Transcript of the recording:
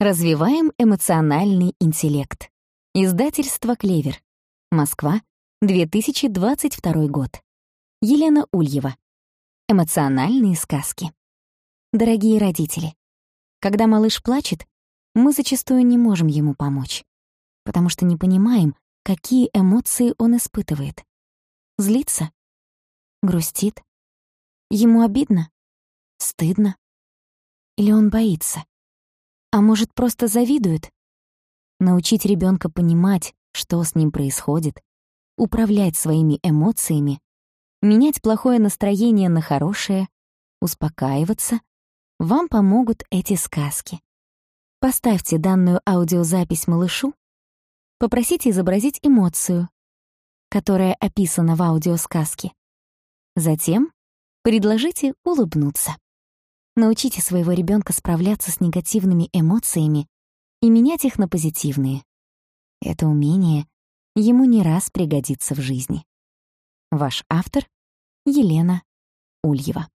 Развиваем эмоциональный интеллект. Издательство «Клевер». Москва, 2022 год. Елена Ульева. Эмоциональные сказки. Дорогие родители, когда малыш плачет, мы зачастую не можем ему помочь, потому что не понимаем, какие эмоции он испытывает. Злится? Грустит? Ему обидно? Стыдно? Или он боится? А может, просто завидует? Научить ребенка понимать, что с ним происходит, управлять своими эмоциями, менять плохое настроение на хорошее, успокаиваться, вам помогут эти сказки. Поставьте данную аудиозапись малышу, попросите изобразить эмоцию, которая описана в аудиосказке. Затем предложите улыбнуться. Научите своего ребенка справляться с негативными эмоциями и менять их на позитивные. Это умение ему не раз пригодится в жизни. Ваш автор — Елена Ульева.